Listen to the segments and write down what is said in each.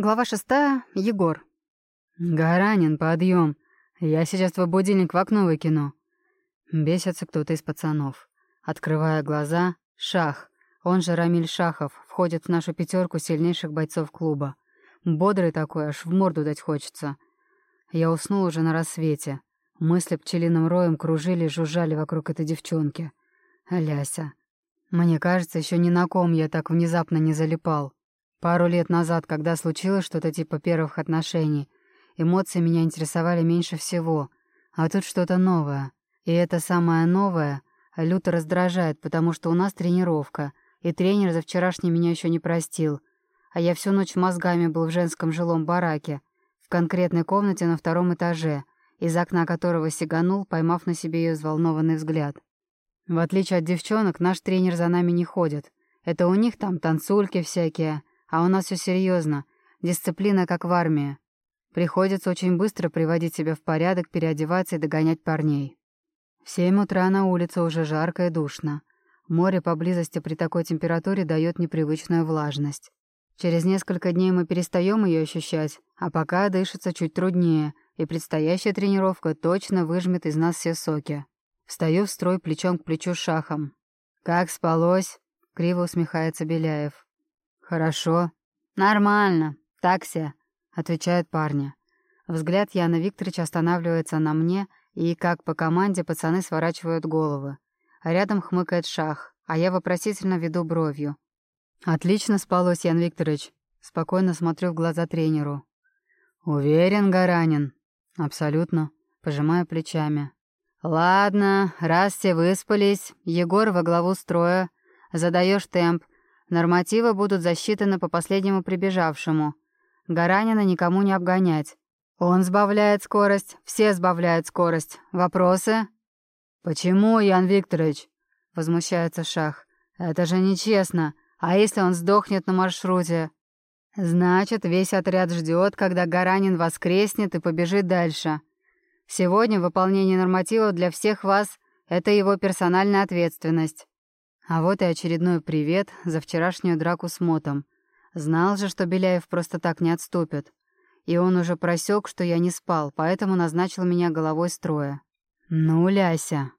Глава шестая. Егор. «Гаранин, подъем! Я сейчас твой будильник в окно выкину!» Бесится кто-то из пацанов. Открывая глаза, Шах, он же Рамиль Шахов, входит в нашу пятерку сильнейших бойцов клуба. Бодрый такой, аж в морду дать хочется. Я уснул уже на рассвете. Мысли пчелиным роем кружили и жужжали вокруг этой девчонки. Ляся. Мне кажется, еще ни на ком я так внезапно не залипал. Пару лет назад, когда случилось что-то типа первых отношений, эмоции меня интересовали меньше всего, а тут что-то новое. И это самое новое люто раздражает, потому что у нас тренировка, и тренер за вчерашний меня еще не простил, а я всю ночь мозгами был в женском жилом бараке, в конкретной комнате на втором этаже, из окна которого сиганул, поймав на себе ее взволнованный взгляд. В отличие от девчонок, наш тренер за нами не ходит. Это у них там танцульки всякие, а у нас все серьезно. Дисциплина, как в армии. Приходится очень быстро приводить себя в порядок, переодеваться и догонять парней. В семь утра на улице уже жарко и душно. Море поблизости при такой температуре дает непривычную влажность. Через несколько дней мы перестаем ее ощущать, а пока дышится чуть труднее, и предстоящая тренировка точно выжмет из нас все соки. Встаю в строй плечом к плечу с шахом. «Как спалось?» — криво усмехается Беляев. «Хорошо». «Нормально. Такси», — отвечают парни. Взгляд Яна Викторовича останавливается на мне, и, как по команде, пацаны сворачивают головы. Рядом хмыкает шах, а я вопросительно веду бровью. «Отлично спалось, Ян Викторович». Спокойно смотрю в глаза тренеру. «Уверен, Гаранин?» «Абсолютно». Пожимаю плечами. «Ладно, раз все выспались, Егор во главу строя, задаешь темп, Нормативы будут засчитаны по последнему прибежавшему. Гаранина никому не обгонять. Он сбавляет скорость, все сбавляют скорость. Вопросы? «Почему, Ян Викторович?» — возмущается Шах. «Это же нечестно. А если он сдохнет на маршруте?» «Значит, весь отряд ждет, когда Гаранин воскреснет и побежит дальше. Сегодня выполнение нормативов для всех вас — это его персональная ответственность. А вот и очередной привет за вчерашнюю драку с Мотом. Знал же, что Беляев просто так не отступит. И он уже просек, что я не спал, поэтому назначил меня головой строя. «Ну, Ляся!»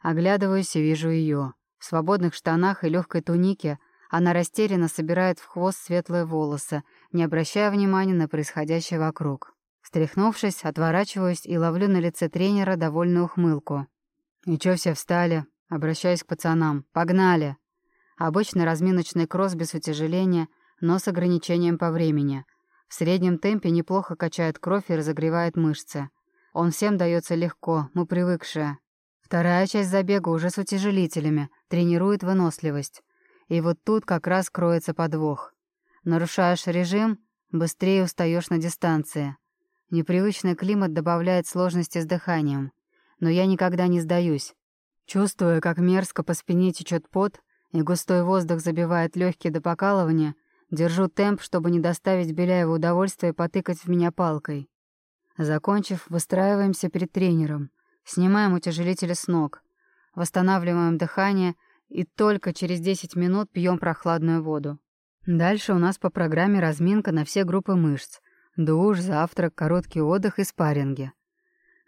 Оглядываюсь и вижу ее. В свободных штанах и легкой тунике она растерянно собирает в хвост светлые волосы, не обращая внимания на происходящее вокруг. Встряхнувшись, отворачиваюсь и ловлю на лице тренера довольную ухмылку. «И чё все встали?» Обращаюсь к пацанам. «Погнали!» Обычный разминочный кросс без утяжеления, но с ограничением по времени. В среднем темпе неплохо качает кровь и разогревает мышцы. Он всем дается легко, мы привыкшие. Вторая часть забега уже с утяжелителями, тренирует выносливость. И вот тут как раз кроется подвох. Нарушаешь режим, быстрее устаешь на дистанции. Непривычный климат добавляет сложности с дыханием. Но я никогда не сдаюсь. Чувствуя, как мерзко по спине течет пот, и густой воздух забивает легкие до покалывания, держу темп, чтобы не доставить Беляеву удовольствие потыкать в меня палкой. Закончив, выстраиваемся перед тренером, снимаем утяжелители с ног, восстанавливаем дыхание и только через 10 минут пьем прохладную воду. Дальше у нас по программе разминка на все группы мышц, душ, завтрак, короткий отдых и спарринги.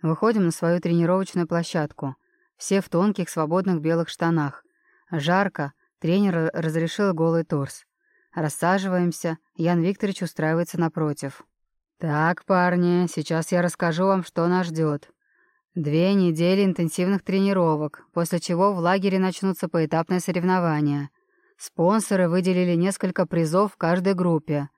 Выходим на свою тренировочную площадку — все в тонких свободных белых штанах. Жарко, тренер разрешил голый торс. Рассаживаемся, Ян Викторович устраивается напротив. «Так, парни, сейчас я расскажу вам, что нас ждет. Две недели интенсивных тренировок, после чего в лагере начнутся поэтапные соревнования. Спонсоры выделили несколько призов в каждой группе.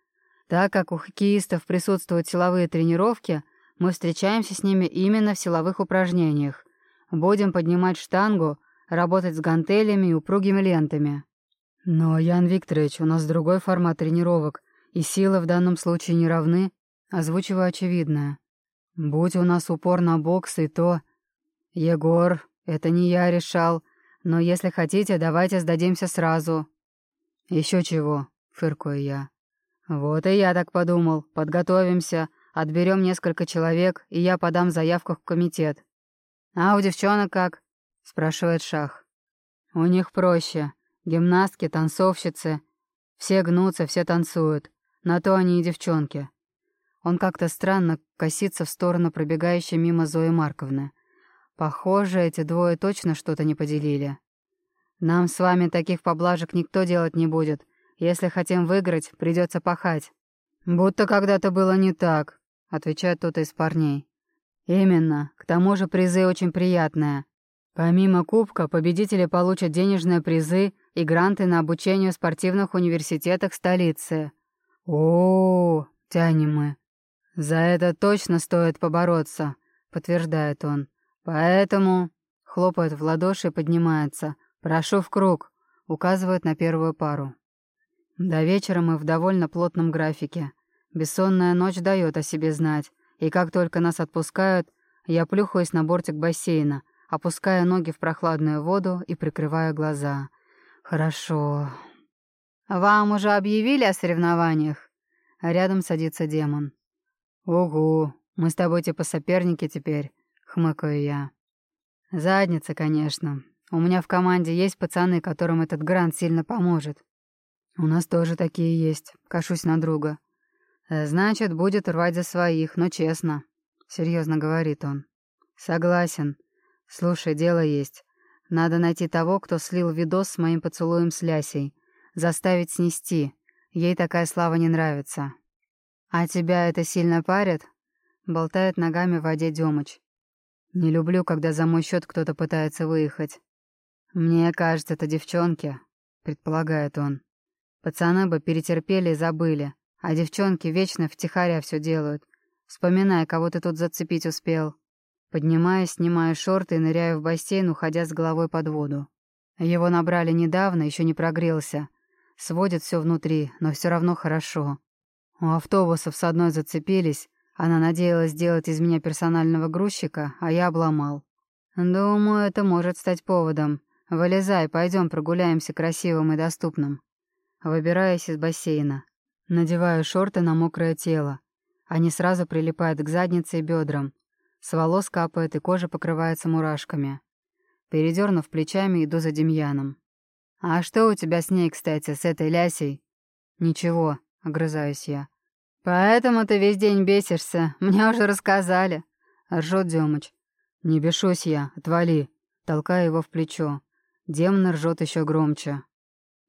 Так как у хоккеистов присутствуют силовые тренировки, мы встречаемся с ними именно в силовых упражнениях. Будем поднимать штангу, работать с гантелями и упругими лентами. Но, Ян Викторович, у нас другой формат тренировок, и силы в данном случае не равны, озвучиваю очевидное. Будь у нас упор на бокс и то... Егор, это не я решал, но если хотите, давайте сдадимся сразу. Еще чего, фыркую я. Вот и я так подумал. Подготовимся, отберем несколько человек, и я подам заявку в комитет. «А у девчонок как?» — спрашивает Шах. «У них проще. Гимнастки, танцовщицы. Все гнутся, все танцуют. На то они и девчонки. Он как-то странно косится в сторону пробегающей мимо Зои Марковны. Похоже, эти двое точно что-то не поделили. Нам с вами таких поблажек никто делать не будет. Если хотим выиграть, придется пахать. Будто когда-то было не так, отвечает тот из парней. Именно. К тому же призы очень приятные. Помимо кубка, победители получат денежные призы и гранты на обучение в спортивных университетах столицы. О, -о, -о тянем мы. За это точно стоит побороться, подтверждает он. Поэтому хлопает в ладоши и поднимается. Прошу в круг, указывает на первую пару. До вечера мы в довольно плотном графике. Бессонная ночь дает о себе знать, и как только нас отпускают, я плюхаюсь на бортик бассейна, опуская ноги в прохладную воду и прикрывая глаза. Хорошо. «Вам уже объявили о соревнованиях?» Рядом садится демон. «Угу, мы с тобой типа соперники теперь», — хмыкаю я. «Задница, конечно. У меня в команде есть пацаны, которым этот грант сильно поможет. «У нас тоже такие есть. Кашусь на друга». «Э, «Значит, будет рвать за своих, но честно», — серьезно говорит он. «Согласен. Слушай, дело есть. Надо найти того, кто слил видос с моим поцелуем с Лясей. Заставить снести. Ей такая слава не нравится». «А тебя это сильно парит?» — болтает ногами в воде Демыч. «Не люблю, когда за мой счет кто-то пытается выехать». «Мне кажется, это девчонки», — предполагает он. Пацаны бы перетерпели и забыли, а девчонки вечно втихаря все делают, вспоминая, кого ты тут зацепить успел. Поднимаясь, снимаю шорты и ныряю в бассейн, уходя с головой под воду. Его набрали недавно, еще не прогрелся. Сводит все внутри, но все равно хорошо. У автобусов с одной зацепились, она надеялась сделать из меня персонального грузчика, а я обломал. Думаю, это может стать поводом. Вылезай, пойдем прогуляемся красивым и доступным. Выбираюсь из бассейна. Надеваю шорты на мокрое тело. Они сразу прилипают к заднице и бедрам. С волос капает, и кожа покрывается мурашками. Передернув плечами, иду за Демьяном. «А что у тебя с ней, кстати, с этой лясей?» «Ничего», — огрызаюсь я. «Поэтому ты весь день бесишься. Мне уже рассказали», — ржет Демыч. «Не бешусь я, отвали», — толкаю его в плечо. Демон ржет еще громче.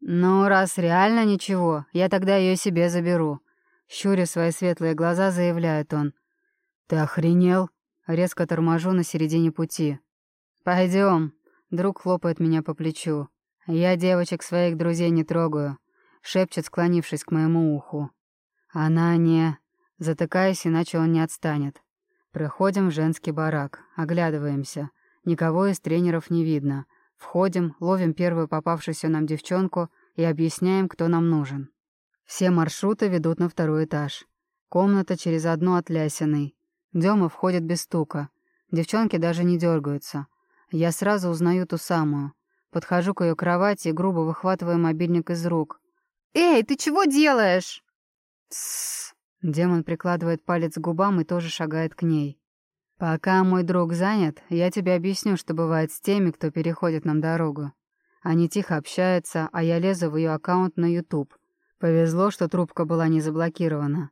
«Ну, раз реально ничего, я тогда ее себе заберу», — щуря свои светлые глаза, заявляет он. «Ты охренел?» — резко торможу на середине пути. Пойдем. друг хлопает меня по плечу. «Я девочек своих друзей не трогаю», — шепчет, склонившись к моему уху. «Она не...» Затыкаюсь, иначе он не отстанет. Проходим в женский барак, оглядываемся. Никого из тренеров не видно — Входим, ловим первую попавшуюся нам девчонку и объясняем, кто нам нужен. Все маршруты ведут на второй этаж. Комната через одну от Лясиной. Дема входит без стука. Девчонки даже не дергаются. Я сразу узнаю ту самую. Подхожу к ее кровати и грубо выхватываю мобильник из рук. «Эй, ты чего делаешь?» «Тссс». Демон прикладывает палец к губам и тоже шагает к ней. «Пока мой друг занят, я тебе объясню, что бывает с теми, кто переходит нам дорогу. Они тихо общаются, а я лезу в ее аккаунт на YouTube. Повезло, что трубка была не заблокирована.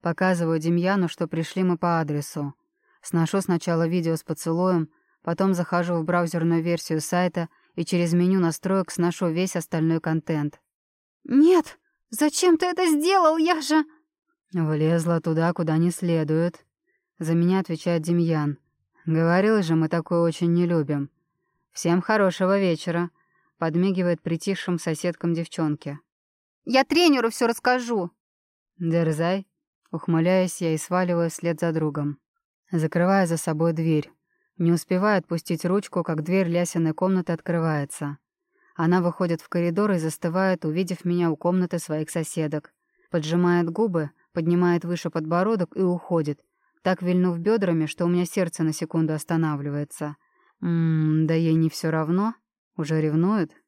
Показываю Демьяну, что пришли мы по адресу. Сношу сначала видео с поцелуем, потом захожу в браузерную версию сайта и через меню настроек сношу весь остальной контент. «Нет! Зачем ты это сделал? Я же...» Влезла туда, куда не следует. За меня отвечает Демьян. Говорил же, мы такое очень не любим. Всем хорошего вечера. Подмигивает притихшим соседкам девчонки. Я тренеру все расскажу. Дерзай. Ухмыляюсь я и сваливаю вслед за другом. Закрывая за собой дверь. Не успеваю отпустить ручку, как дверь лясиной комнаты открывается. Она выходит в коридор и застывает, увидев меня у комнаты своих соседок. Поджимает губы, поднимает выше подбородок и уходит, так вильнув бедрами, что у меня сердце на секунду останавливается. Ммм, да ей не все равно? Уже ревнует?